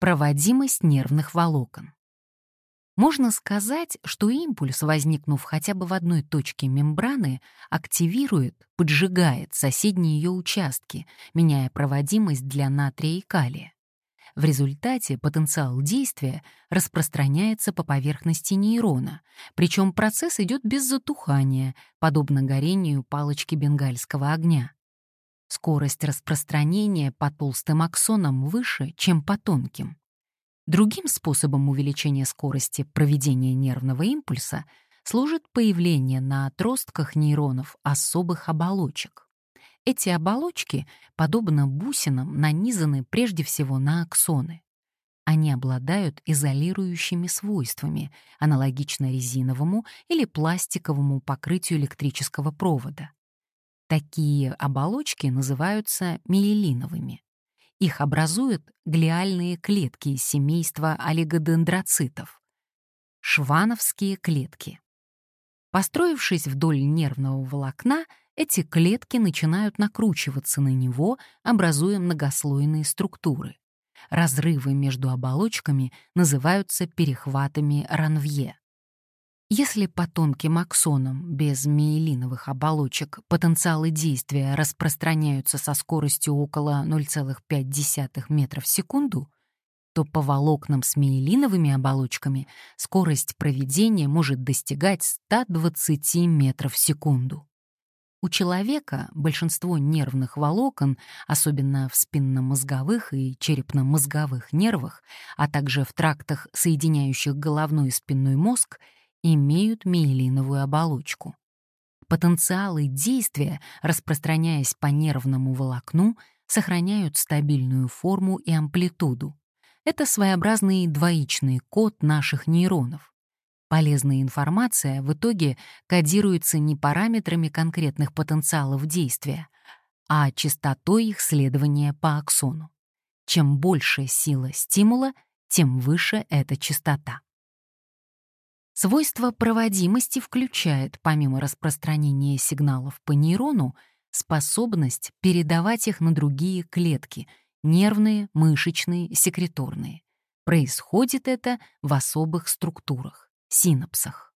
Проводимость нервных волокон. Можно сказать, что импульс, возникнув хотя бы в одной точке мембраны, активирует, поджигает соседние ее участки, меняя проводимость для натрия и калия. В результате потенциал действия распространяется по поверхности нейрона, причем процесс идет без затухания, подобно горению палочки бенгальского огня. Скорость распространения по толстым аксонам выше, чем по тонким. Другим способом увеличения скорости проведения нервного импульса служит появление на отростках нейронов особых оболочек. Эти оболочки, подобно бусинам, нанизаны прежде всего на аксоны. Они обладают изолирующими свойствами, аналогично резиновому или пластиковому покрытию электрического провода. Такие оболочки называются миелиновыми. Их образуют глиальные клетки из семейства олигодендроцитов. Швановские клетки. Построившись вдоль нервного волокна, эти клетки начинают накручиваться на него, образуя многослойные структуры. Разрывы между оболочками называются перехватами Ранвье. Если по тонким аксонам без миелиновых оболочек потенциалы действия распространяются со скоростью около 0,5 метра в секунду, то по волокнам с миелиновыми оболочками скорость проведения может достигать 120 метров в секунду. У человека большинство нервных волокон, особенно в спинномозговых и черепно-мозговых нервах, а также в трактах, соединяющих головной и спинной мозг, имеют миелиновую оболочку. Потенциалы действия, распространяясь по нервному волокну, сохраняют стабильную форму и амплитуду. Это своеобразный двоичный код наших нейронов. Полезная информация в итоге кодируется не параметрами конкретных потенциалов действия, а частотой их следования по аксону. Чем больше сила стимула, тем выше эта частота. Свойство проводимости включает, помимо распространения сигналов по нейрону, способность передавать их на другие клетки — нервные, мышечные, секреторные. Происходит это в особых структурах — синапсах.